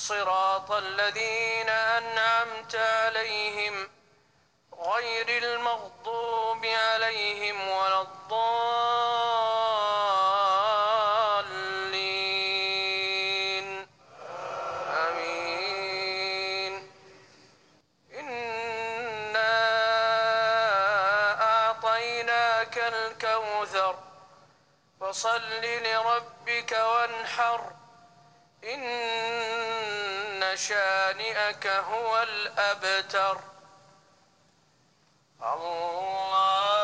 صراط الذين أنعمت عليهم غير المغضوب عليهم ولا الضالين. آمين. إنا أعطيناك الكوثر. فصل لربك وانحر. إن شانئك هو الأبتر. الله